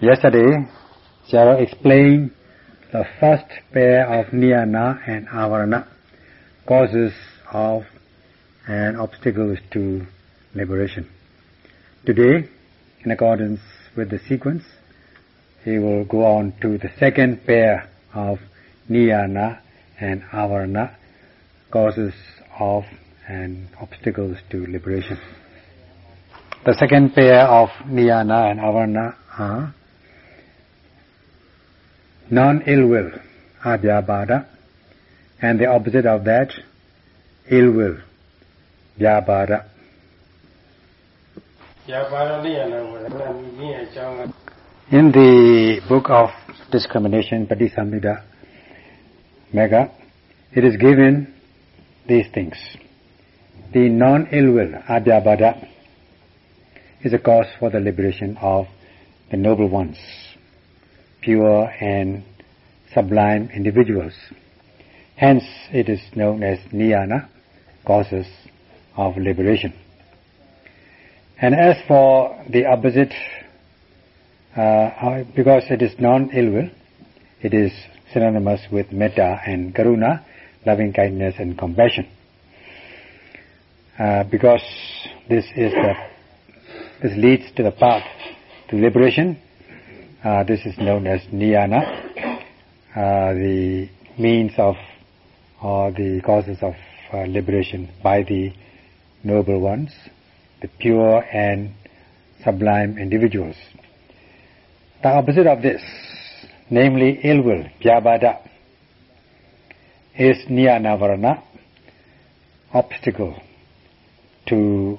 Yesterday, Charo explained the first pair of niyana and avarana, causes of and obstacles to liberation. Today, in accordance with the sequence, he will go on to the second pair of niyana and avarana, causes of and obstacles to liberation. The second pair of niyana and avarana are non-ill will, abhyabada, and the opposite of that, ill will, vyabhara. In the book of discrimination, Patisamhita Mega, it is given these things. The non-ill will, abhyabada, is a cause for the liberation of the noble ones pure and sublime individuals. Hence, it is known as niyana, causes of liberation. And as for the opposite, uh, because it is non-ill will, it is synonymous with metta and karuna, loving kindness and compassion. Uh, because this is the, this leads to the path to liberation. Uh, this is known as niyana, uh, the means of or the causes of uh, liberation by the noble ones, the pure and sublime individuals. The opposite of this, namely ill will, vyabhada, is niyanavarana, obstacle to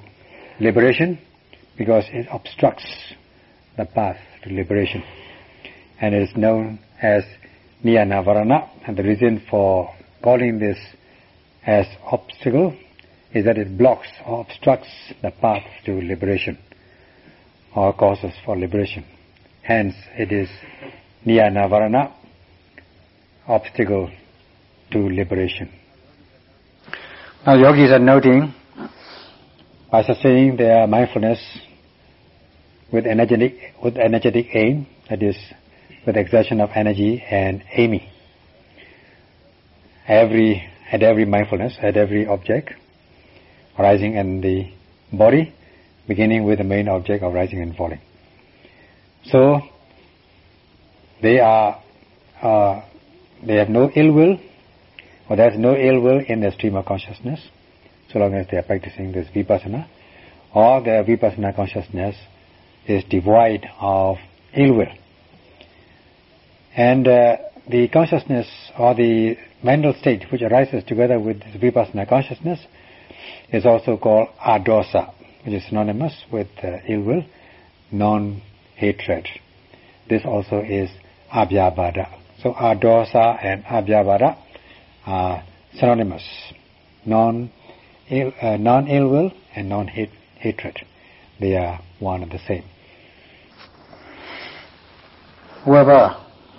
liberation because it obstructs the path liberation and is known as niyanavarana and the reason for calling this as obstacle is that it blocks or obstructs the path to liberation or causes for liberation. Hence it is niyanavarana, obstacle to liberation. Now yogis are noting by sustaining their mindfulness with energetic, with energetic aim, that is, with exertion of energy and aiming. Every, at every mindfulness, at every object, arising in the body, beginning with the main object of rising and falling. So, they are, uh, they have no ill will, or there's no ill will in the stream of consciousness, so long as they are practicing this vipassana, or their vipassana consciousness is devoid of ill will. And uh, the consciousness or the mental state which arises together with vipassana consciousness is also called adosa, which is synonymous with uh, ill will, non-hatred. This also is abhyabhada. So adosa and abhyabhada are synonymous, non ill, uh, non-ill will and non-hatred. They are one and the same. Whoever,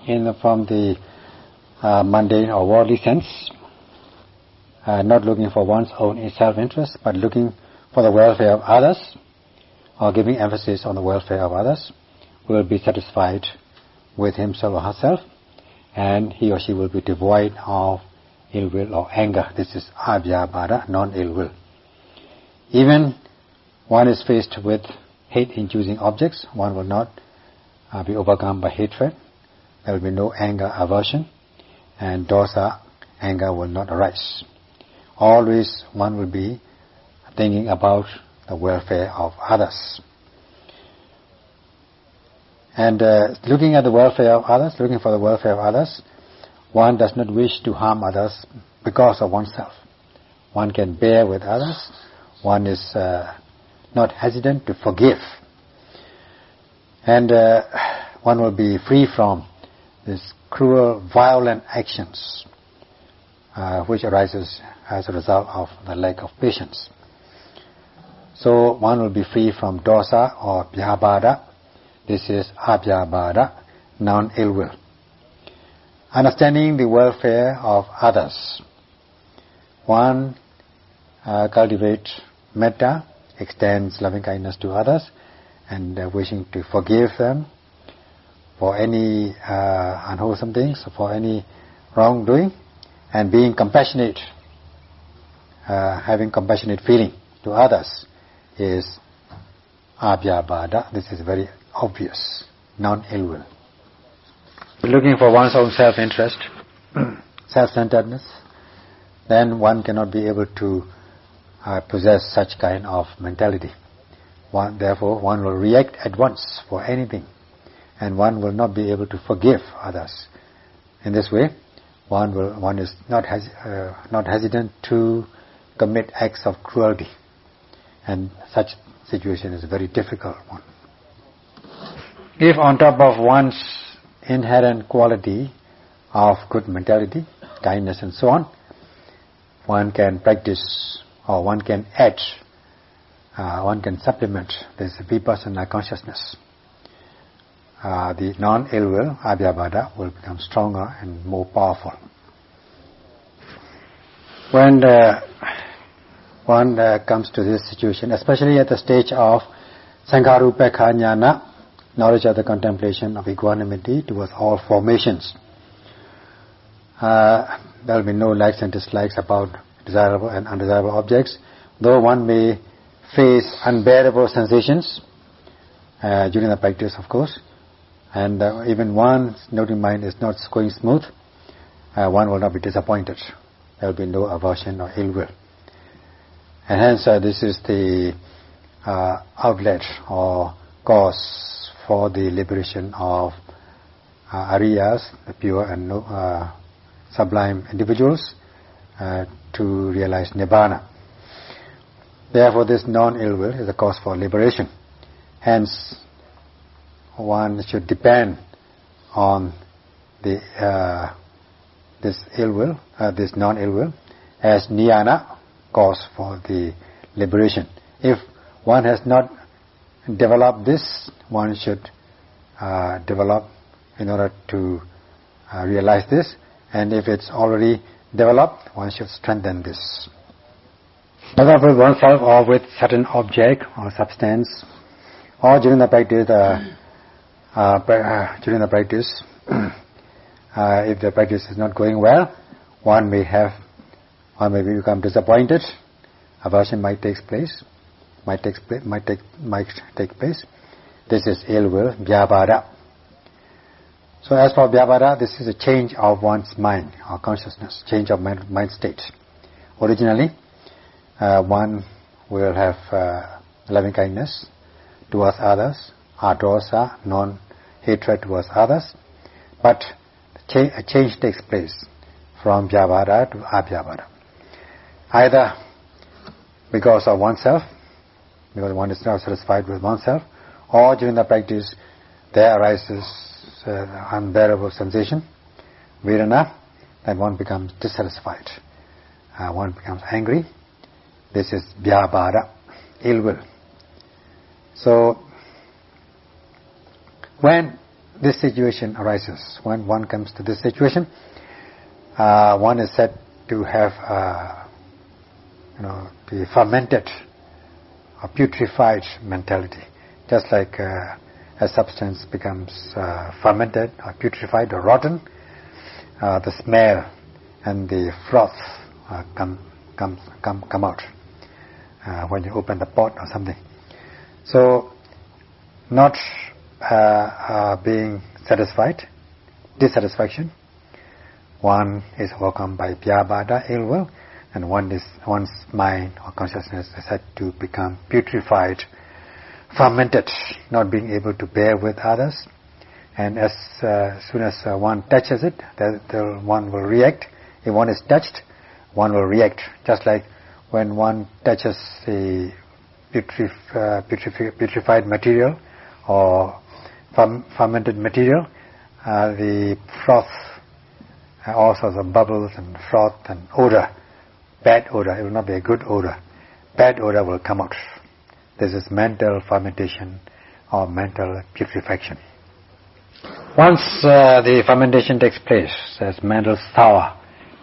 in the, from the uh, mundane or worldly sense, uh, not looking for one's own self-interest, but looking for the welfare of others, or giving emphasis on the welfare of others, will be satisfied with himself or herself, and he or she will be devoid of ill will or anger. This is abhyabhada, non-ill will. Even one is faced with hate-inducing objects, one will not uh, be overcome by hatred. There will be no anger, aversion, and dosa, anger will not arise. Always one will be thinking about the welfare of others. And uh, looking at the welfare of others, looking for the welfare of others, one does not wish to harm others because of oneself. One can bear with others. One is uh, not hesitant to forgive. And uh, one will be free from these cruel, violent actions uh, which arises as a result of the lack of patience. So one will be free from dosa or vyabhada. This is abhyabhada, non-ill will. Understanding the welfare of others. One uh, cultivates metta, extends loving kindness to others, and uh, wishing to forgive them, for any uh, unwholesome things, for any wrongdoing, and being compassionate, uh, having compassionate feeling to others is abhyabhada. This is very obvious, non-ill will. Looking for one's own self-interest, self-centeredness, then one cannot be able to uh, possess such kind of mentality. One, therefore, one will react at once for anything, and one will not be able to forgive others. In this way, one will one is not uh, not hesitant to commit acts of cruelty, and such situation is a very difficult one. If on top of one's inherent quality of good mentality, kindness and so on, one can practice or one can add, uh, one can supplement this vipassana consciousness. Uh, the non-ill will, abhyabhada, will become stronger and more powerful. When uh, one uh, comes to this situation, especially at the stage of Sankarupekha jnana, knowledge of the contemplation of equanimity towards all formations, uh, there will be no likes and dislikes about desirable and undesirable objects, though one may face unbearable sensations uh, during the practice, of course, and uh, even one's noting mind is not going smooth, uh, one will not be disappointed. There will be no aversion or ill will. And hence uh, this is the uh, outlet or cause for the liberation of uh, Ariyas, the pure and uh, sublime individuals, to realize Nibbana. Therefore this non-ill will is a cause for liberation. Hence one should depend on the uh, this ill will, uh, this non-ill will, as niyana, cause for the liberation. If one has not developed this, one should uh, develop in order to uh, realize this. And if it's already developed, one should strengthen this. Whether with oneself or with certain object or substance, or during the practice, uh, uh, during the practice, uh, if the practice is not going well, one may have one may become disappointed, aversion might take place, might take, might take, might take place. This is ill will, vyabhara. So as for vyabhara, this is a change of one's mind or consciousness, change of mind, mind state. Originally, uh, one will have uh, loving kindness towards others, adosa, non-hatred towards others, but a change takes place from vyabhara to abhyabhara either because of oneself, because one is not satisfied with oneself, or during the practice there arises uh, unbearable sensation, vedana, then one becomes dissatisfied. Uh, one becomes angry. This is vyabhara, ill will. So, when this situation arises, when one comes to this situation, uh, one is said to have uh, you know, the fermented or putrefied mentality. Just like uh, a substance becomes uh, fermented or putrefied or rotten, uh, the smell and the froth uh, come, come, come, come out uh, when you open the pot or something. So, not uh, being satisfied, dissatisfaction, one is overcome by vyabhada, ill will, and one is, one's mind or consciousness is said to become putrefied, fermented, not being able to bear with others. And as uh, soon as uh, one touches it, the, the one will react. If one is touched, one will react. Just like when one touches the uh, putref putrefied material or fermented material, uh, the froth, uh, all sorts of bubbles and froth and odor bad odor, it will not be a good odor. Bad odor will come out. This is mental fermentation or mental putrefaction. Once uh, the fermentation takes place, as mental sour,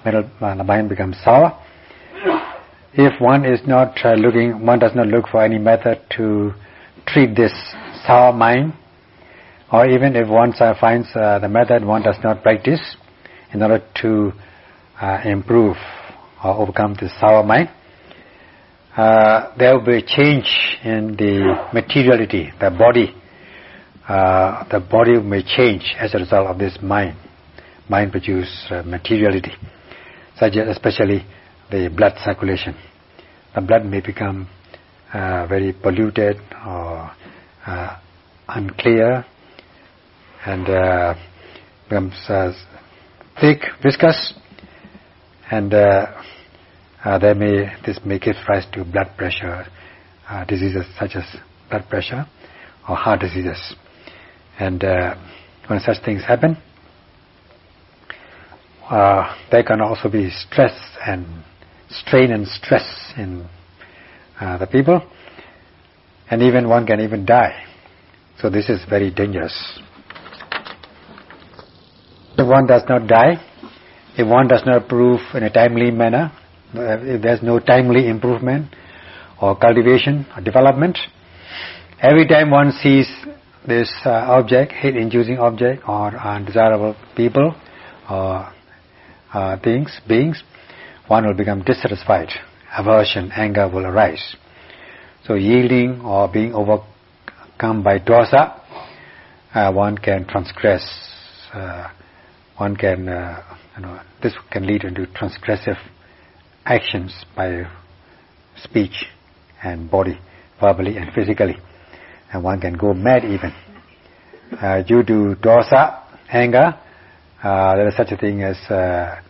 mental, uh, the mind becomes sour. If one is not uh, looking, one does not look for any method to treat this sour mind, or even if one uh, finds uh, the method one does not practice in order to uh, improve or overcome this sour mind, uh, there will be a change in the materiality, the body. Uh, the body may change as a result of this mind. Mind produce uh, materiality, such as especially the blood circulation. The blood may become uh, very polluted or uh, unclear and uh, becomes uh, thick, viscous, and uh, uh, there may this may give rise to blood pressure diseases such as blood pressure or heart diseases. And when such things happen, there can also be stress and strain and stress in uh, the people, and even one can even die. So this is very dangerous. If one does not die, if one does not improve in a timely manner, if there's no timely improvement or cultivation or development, every time one sees this uh, object, hate-inducing object or undesirable people or uh, things, beings, one will become dissatisfied. Aversion, anger will arise. So yielding or being overcome by dosa, uh, one can transgress, uh, one can, uh, you know, this can lead into transgressive actions by speech and body, verbally and physically. And one can go mad even. Uh, due to dosa, anger, uh, there is such a thing as uh,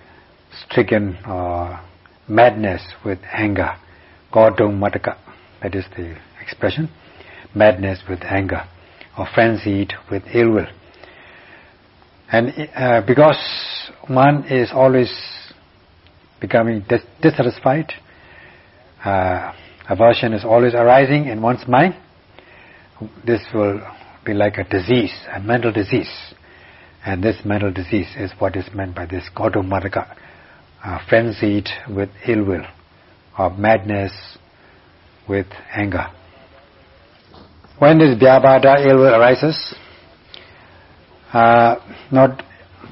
stricken or madness with anger. Godong mataka, that is the expression. Madness with anger or frenzied with ill will. And uh, because one is always becoming dis dissatisfied, uh, aversion is always arising in one's mind, this will be like a disease, a mental disease. And this mental disease is what is meant by this Gaudamadaka, uh, frenzied with ill will, or madness with anger. When this Vyabhada ill will arises, uh, not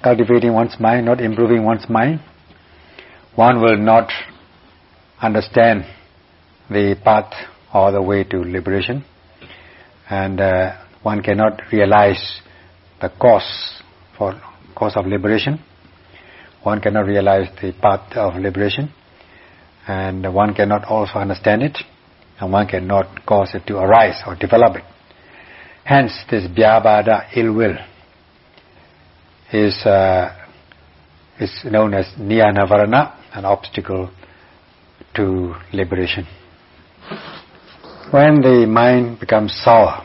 cultivating one's mind, not improving one's mind, one will not understand the path or the way to liberation and uh, one cannot realize the cause for cause of liberation one cannot realize the path of liberation and one cannot also understand it and one cannot cause it to arise or develop it hence this vyabhada ill will is uh, is known as niyana an obstacle to liberation. When the mind becomes sour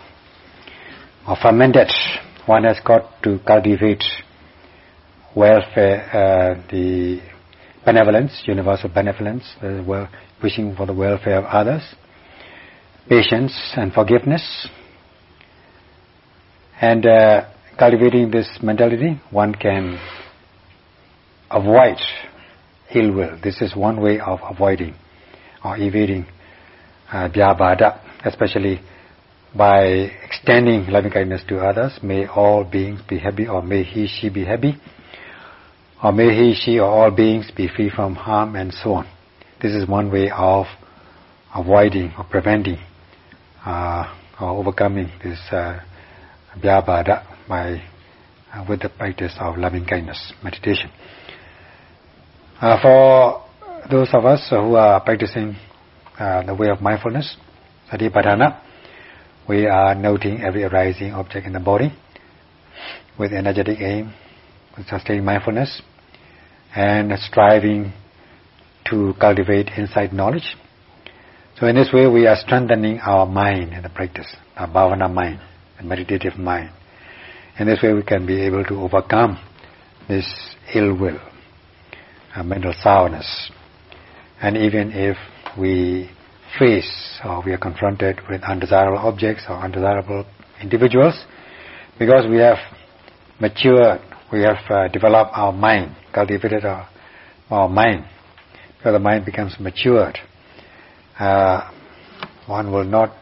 or fermented, one has got to cultivate welfare, uh, the benevolence, universal benevolence, uh, wishing for the welfare of others, patience and forgiveness. And uh, cultivating this mentality, one can avoid ill will. This is one way of avoiding or evading uh, vyabhada, especially by extending loving kindness to others. May all beings be happy or may he, she be happy or may he, she or all beings be free from harm and so on. This is one way of avoiding or preventing uh, or overcoming this uh, vyabhada by uh, with the practice of loving kindness meditation. Uh, for those of us who are practicing uh, the way of mindfulness, satipatthana, we are noting every arising object in the body with energetic aim, sustaining mindfulness, and striving to cultivate insight knowledge. So in this way we are strengthening our mind in the practice, our bhavana mind, the meditative mind. In this way we can be able to overcome this ill will uh, mental sourness. And even if we face or we are confronted with undesirable objects or undesirable individuals, because we have matured, we have uh, developed our mind, cultivated our, our mind, because the mind becomes matured, uh, one will not,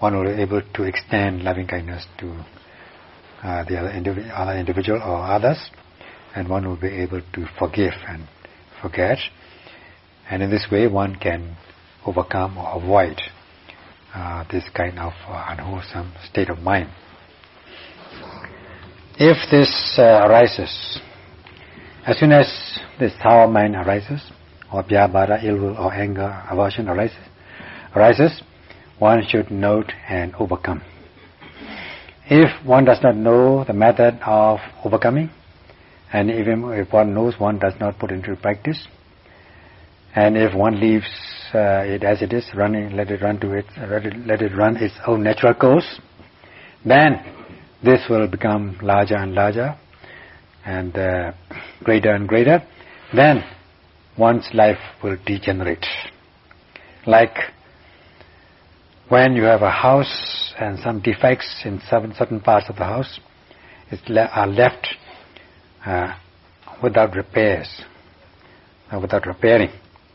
one will be able to extend loving kindness to uh, the other, other individual or others, and one will be able to forgive and forget. And in this way, one can overcome or avoid uh, this kind of uh, unwholesome state of mind. If this uh, arises, as soon as this sour mind arises, or vyabhara, ill will, or anger, aversion arises, arises, one should note and overcome. If one does not know the method of overcoming, and even if one knows, one does not put into practice, and if one leaves uh, it as it is, running, let it run to it, let it, let it run its own natural course, then this will become larger and larger, and uh, greater and greater. Then one's life will degenerate. Like when you have a house and some defects in certain, certain parts of the house le- are left uh, without repairs, uh, without repairing,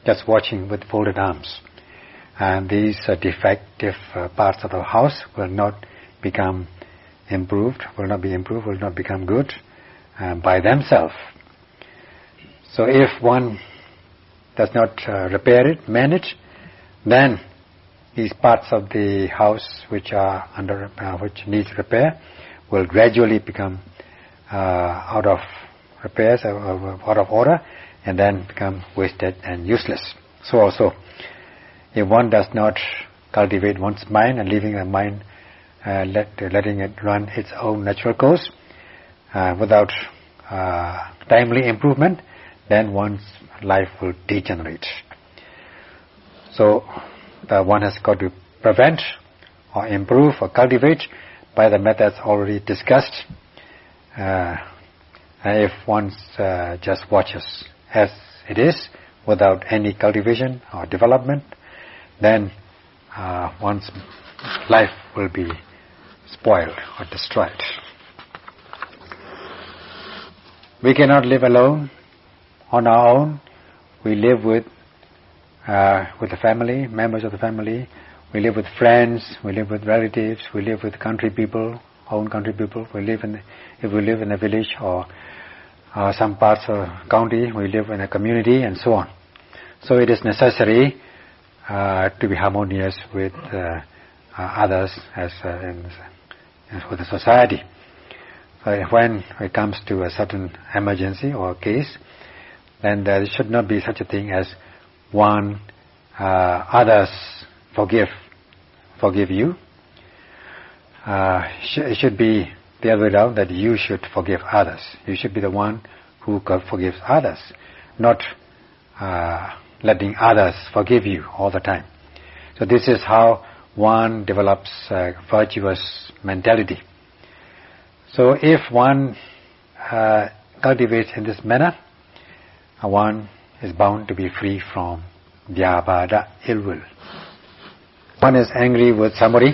just watching with folded arms. And these uh, defective uh, parts of the house will not become improved, will not be improved, will not become good uh, by themselves. So if one does not uh, repair it, manage, then these parts of the house which are under uh, which needs repair will gradually become uh, out of repairs, uh, out of order, and then become wasted and useless. So also, if one does not cultivate one's mind and leaving the mind, uh, let, letting it run its own natural course uh, without uh, timely improvement, then one's life will degenerate. So one has got to prevent or improve or cultivate by the methods already discussed. Uh, if one uh, just watches as it is without any cultivation or development, then uh, one's life will be spoiled or destroyed. We cannot live alone on our own. We live with uh, with the family, members of the family. We live with friends. We live with relatives. We live with country people, own country people. We live in if we live in a village or uh, some parts of county, we live in a community, and so on. So it is necessary uh, to be harmonious with uh, uh others as, uh, in, with the society. when it comes to a certain emergency or case, then there should not be such a thing as one uh, others forgive forgive you. Uh, it should be the other way around that you should forgive others. You should be the one who forgives others, not uh, letting others forgive you all the time. So this is how one develops virtuous mentality. So if one uh, cultivates in this manner, one is bound to be free from vyabhada, ill will. One is angry with somebody,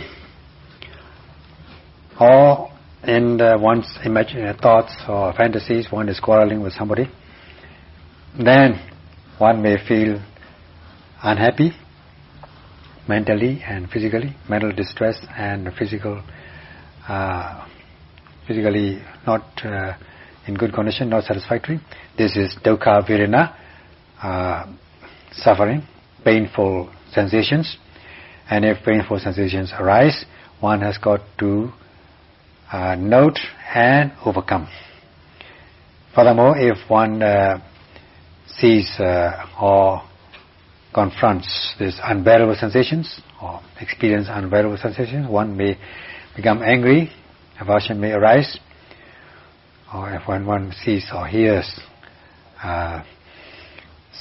or in one's imaginary thoughts or fantasies, one is quarreling with somebody, then one may feel unhappy mentally and physically, mental distress and physical, uh, physically not uh, in good condition, not satisfactory. This is dukkha virana, uh, suffering, painful sensations. And if painful sensations arise, one has got to uh, note and overcome. Furthermore, if one uh, sees uh, or confronts these unbearable sensations or experience unbearable sensations, one may become angry, aversion may arise, or if one, one sees or hears uh,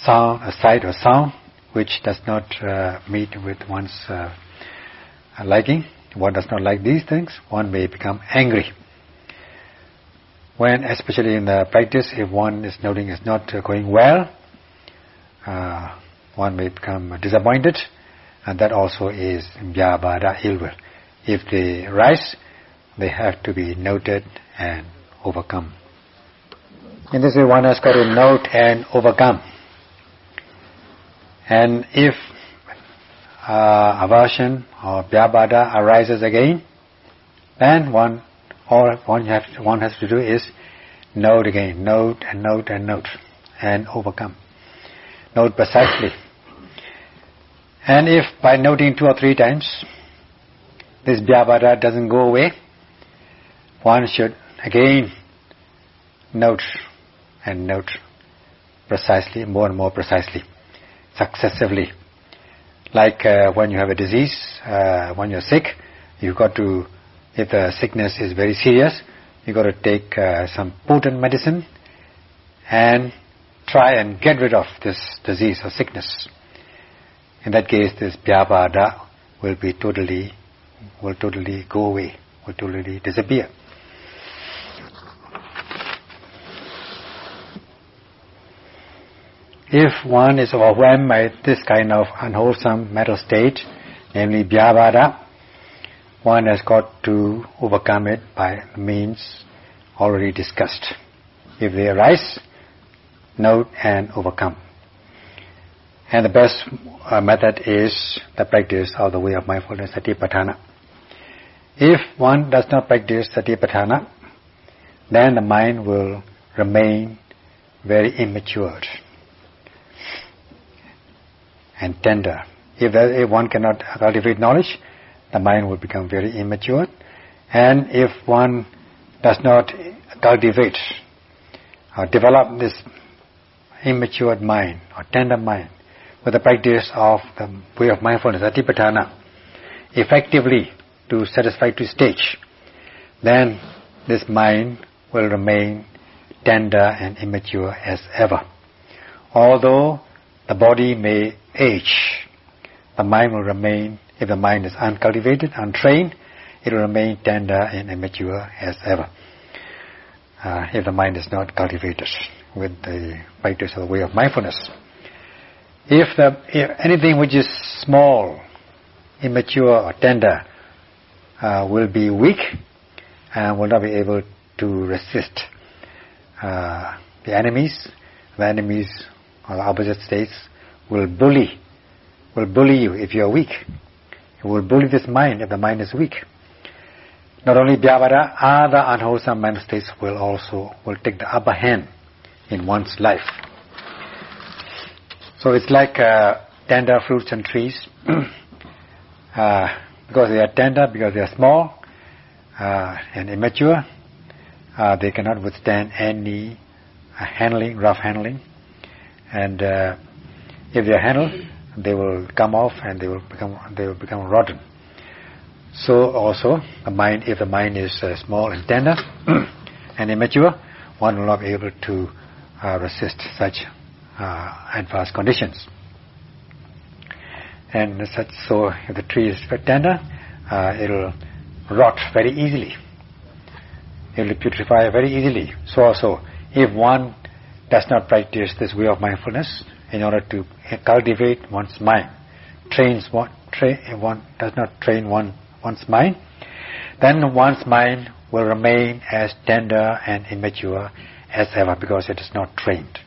sound, a sight or sound which does not uh, meet with one's uh, liking, one does not like these things, one may become angry. When, especially in the practice, if one is noting is not going well, uh, one may become disappointed, and that also is vyabhada ill. If they rise, they have to be noted and overcome. In this way, one has got to note and overcome. And if uh, aversion or vyabhada arises again, then one All one has, one has to do is note again, note and note and note, and overcome. Note precisely. And if by noting two or three times, this Vyavada doesn't go away, one should again note and note precisely, more and more precisely, successively. Like uh, when you have a disease, uh, when you're sick, you've got to, if the sickness is very serious, you've got to take uh, some potent medicine and try and get rid of this disease or sickness. In that case, this vyavada will be totally, will totally go away, will totally disappear. If one is overwhelmed by this kind of unwholesome mental state, namely vyavada, one has got to overcome it by means already discussed. If they arise, note and overcome. And the best uh, method is the practice of the way of mindfulness, satipatthana. If one does not practice satipatthana, then the mind will remain very immature and tender. If, if one cannot cultivate knowledge, the mind will become very immature. And if one does not cultivate or develop this immature mind or tender mind with the practice of the way of mindfulness, satipatthana, effectively to satisfy to stage, then this mind will remain tender and immature as ever. Although the body may age, the mind will remain, if the mind is uncultivated, untrained, it will remain tender and immature as ever. Uh, if the mind is not cultivated with the practice of the way of mindfulness. If, the, if anything which is small, immature or tender uh, will be weak and will not be able to resist uh, the enemies, the enemies or the opposite states will bully, will bully you if you are weak. It will bully this mind if the mind is weak. Not only Vyavada, other unwholesome mental states will also will take the upper hand in one's life. So it's like uh, tender fruits and trees. uh, because they are tender, because they are small uh, and immature, uh, they cannot withstand any uh, handling, rough handling. And uh, if they are handled, they will come off and they will become they will become rotten. So also, mind, if the mind is small and tender and immature, one will not be able to resist such uh, adverse conditions. And such, so if the tree is tender, uh, it will rot very easily. It will putrefy very easily. So also, if one does not practice this way of mindfulness in order to cultivate one's mind, trains one, train, one does not train one one's mind, then one's mind will remain as tender and immature as ever because it is not trained.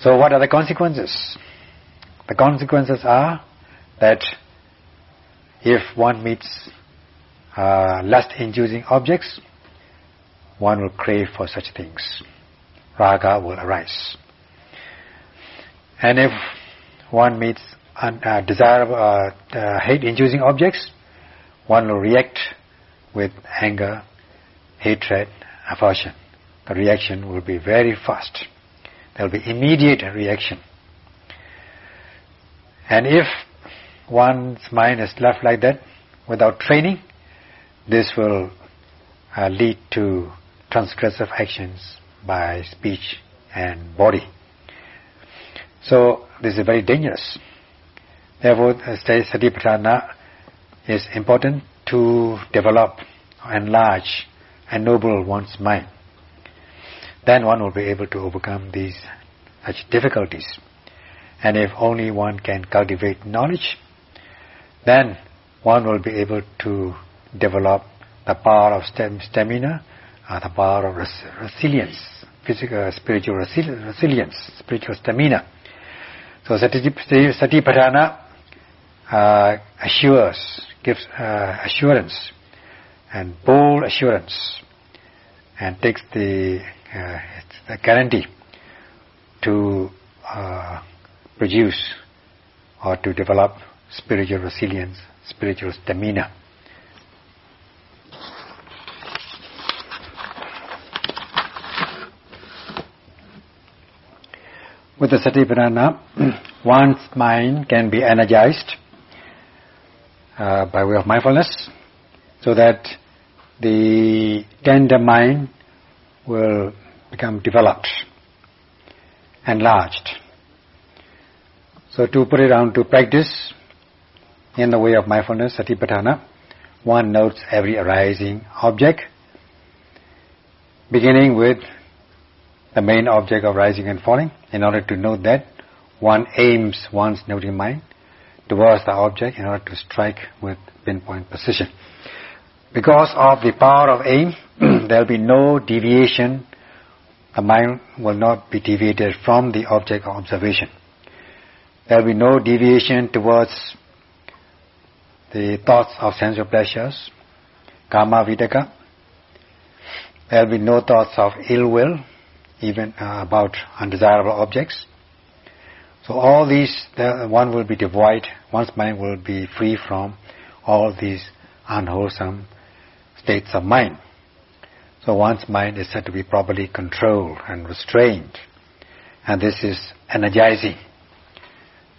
So what are the consequences? The consequences are that if one meets uh, lust-inducing objects, one will crave for such things. Raga will arise. And if one meets uh, desirable, uh, uh, hate-inducing objects, one will react with anger, hatred, aversion. The reaction will be very fast. There will be immediate reaction. And if one's mind is left like that without training, this will uh, lead to transgressive actions by speech and body. So this is very dangerous. Therefore, Satipatthana is important to develop, enlarge, and ennoble one's mind. Then one will be able to overcome these such difficulties. And if only one can cultivate knowledge, then one will be able to develop the power of stamina, uh, the power of res resilience, physical, spiritual resi resilience, spiritual stamina. So Satipatthana uh, assures gives uh, assurance and bold assurance and takes the, uh, a guarantee to uh, produce or to develop spiritual resilience, spiritual stamina. With the Satipatthana, one's mind can be energized uh, by way of mindfulness so that the tender mind will become developed, enlarged. So to put it down to practice in the way of mindfulness, satipatthana, one notes every arising object, beginning with the main object of rising and falling. In order to note that, one aims one's noting mind towards the object in order to strike with pinpoint precision. Because of the power of aim, there will be no deviation. The mind will not be deviated from the object of observation. There will be no deviation towards the thoughts of sensual pleasures, kama vidaka. There will be no thoughts of ill will, even uh, about undesirable objects. So all these, one will be devoid, one's mind will be free from all these unwholesome states of mind. So one's mind is said to be properly controlled and restrained. And this is energizing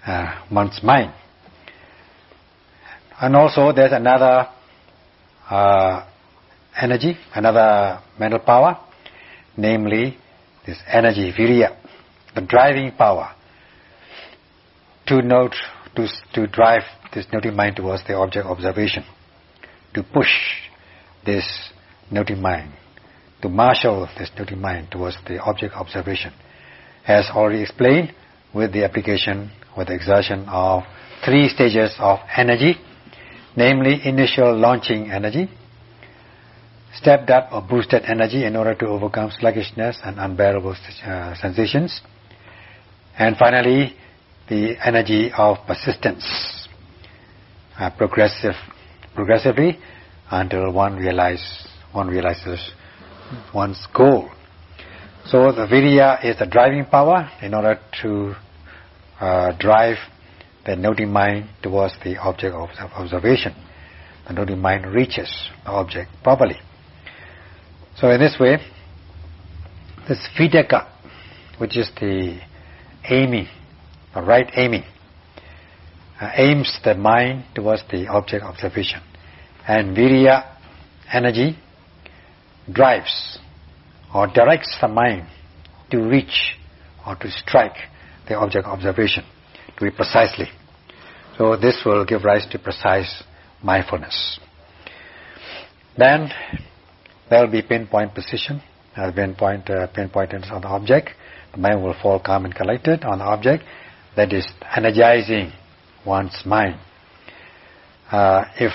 uh, one's mind. And also there's another uh, energy, another mental power, namely this energy, virya, the driving power to note, to, to drive this noting mind towards the object observation, to push this noting mind, to marshal this noting mind towards the object observation. As already explained, with the application, with the exertion of three stages of energy, namely initial launching energy, stepped up or boosted energy in order to overcome sluggishness and unbearable uh, sensations, and finally the energy of persistence, uh, progressive, progressively until one realize one realizes one's goal. So the virya is the driving power in order to uh, drive the noting mind towards the object of observation. The noting mind reaches the object properly. So in this way, this vidaka, which is the aiming the right aiming uh, aims the mind towards the object observation and virya energy drives or directs the mind to reach or to strike the object observation to be precisely. So this will give rise to precise mindfulness. Then there will be pinpoint precision uh, pinpoint uh, on the object. The mind will fall calm and collected on the object that is energizing one's mind. Uh, if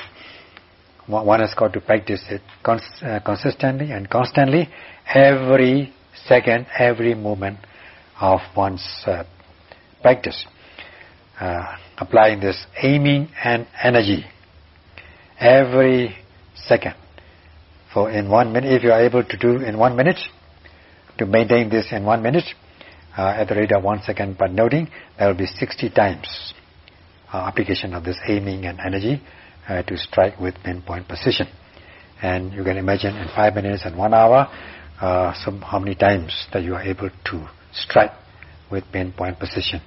one has got to practice it cons uh, consistently and constantly, every second, every moment of one's uh, practice, uh, applying this aiming and energy every second. For in one minute, if you are able to do in one minute, to maintain this in one minute, uh, at the rate of one second per noting, there will be 60 times uh, application of this aiming and energy uh, to strike with pinpoint precision. And you can imagine in five minutes and one hour, uh, some, how many times that you are able to strike with pinpoint precision.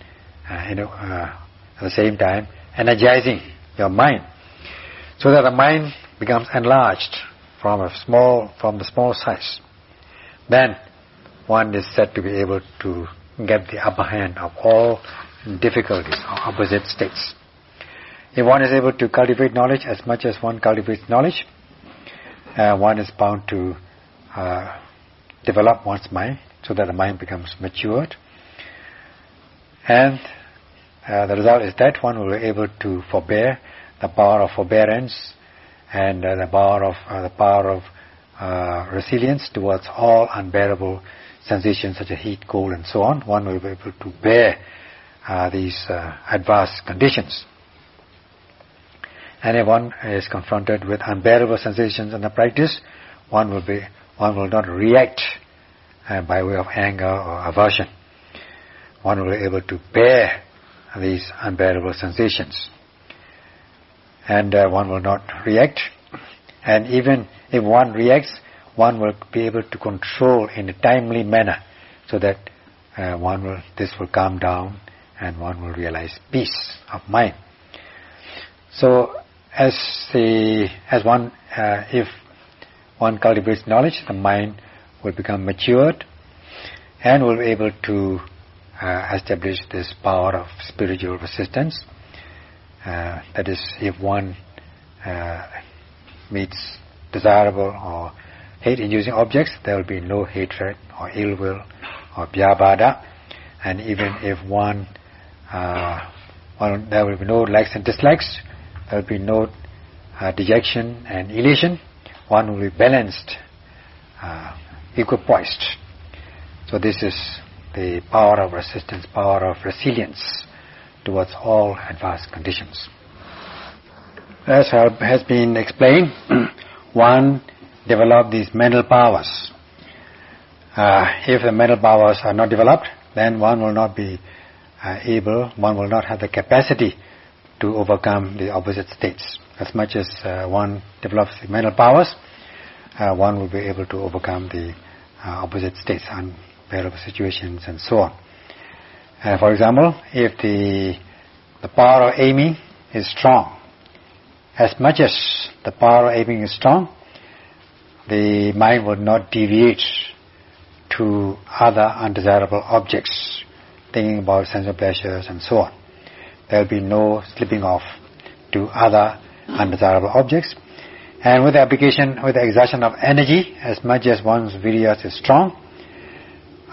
Uh, you know, uh, at the same time, energizing your mind, so that the mind becomes enlarged from a small, from the small size. Then one is said to be able to get the upper hand of all difficulties or opposite states. If one is able to cultivate knowledge as much as one cultivates knowledge, uh, one is bound to uh, develop one's mind so that the mind becomes matured. And uh, the result is that one will be able to forbear the power of forbearance and uh, the power of uh, the power of uh, resilience towards all unbearable sensations such as heat, cold and so on, one will be able to bear these adverse conditions. And if one is confronted with unbearable sensations in the practice, one will be, one will not react uh, by way of anger or aversion. One will be able to bear these unbearable sensations. And uh, one will not react. And even if one reacts, one will be able to control in a timely manner so that uh, one will, this will calm down and one will realize peace of mind. So as the, as one, uh, if one cultivates knowledge, the mind will become matured and will be able to uh, establish this power of spiritual resistance. Uh, that is, if one uh, meets desirable or hate-inducing objects, there will be no hatred or ill will or vyapada. And even if one, uh, one, there will be no likes and dislikes, there will be no uh, dejection and elation. One will be balanced, uh, equipoised. So this is the power of resistance, power of resilience towards all adverse conditions. As has been explained, one develop these mental powers. Uh, if the mental powers are not developed, then one will not be uh, able, one will not have the capacity to overcome the opposite states. As much as uh, one develops the mental powers, uh, one will be able to overcome the uh, opposite states, unbearable situations and so on. Uh, for example, if the, the power of aiming is strong, as much as the power of aiming is strong, the mind will not deviate to other undesirable objects, thinking about sense of pleasures and so on. There will be no slipping off to other undesirable objects. And with the application, with the exertion of energy, as much as one's virya is strong,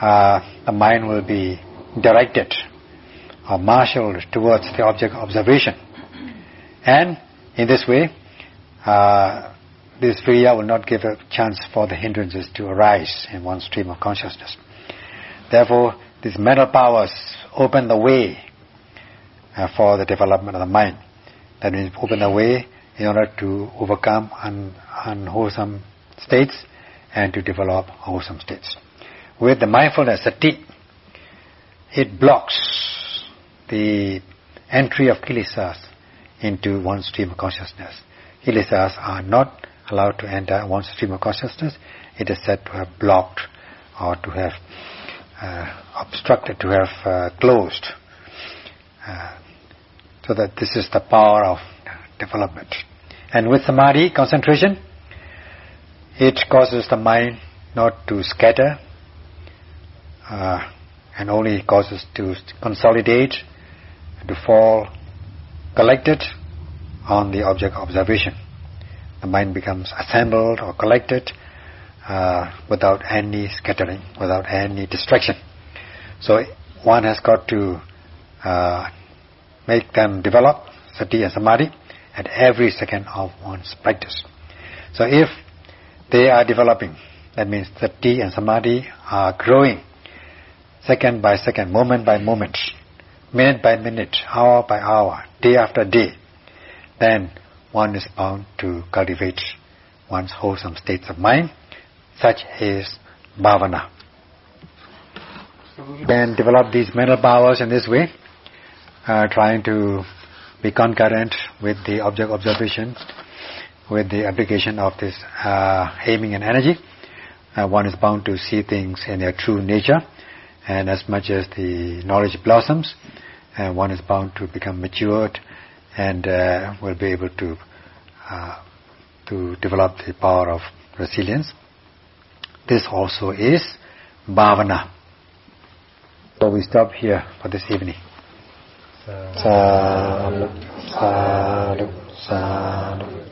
uh, the mind will be directed or marshaled towards the object observation. And in this way, uh, this virya will not give a chance for the hindrances to arise in one stream of consciousness. Therefore, these mental powers open the way for the development of the mind. That means open the way in order to overcome un- unwholesome states and to develop wholesome states. With the mindfulness, sati, it blocks the entry of kilesas into one stream of consciousness. Kilesas are not allowed to enter one stream of consciousness, it is said to have blocked or to have uh, obstructed, to have uh, closed. Uh, so that this is the power of development. And with samadhi, concentration, it causes the mind not to scatter uh, and only causes to consolidate, to fall collected on the object observation the mind becomes assembled or collected uh, without any scattering, without any distraction. So one has got to uh, make them develop sati and samadhi at every second of one's practice. So if they are developing, that means sati and samadhi are growing second by second, moment by moment, minute by minute, hour by hour, day after day, then one is bound to cultivate one's wholesome states of mind, such as bhavana. Then develop these mental powers in this way, uh, trying to be concurrent with the object observation, with the application of this uh, aiming and energy. Uh, one is bound to see things in their true nature, and as much as the knowledge blossoms, uh, one is bound to become matured and uh, will be able to uh, to develop the power of resilience. This also is bhavana. So we stop here for this evening. สาธุสาธุสาธุ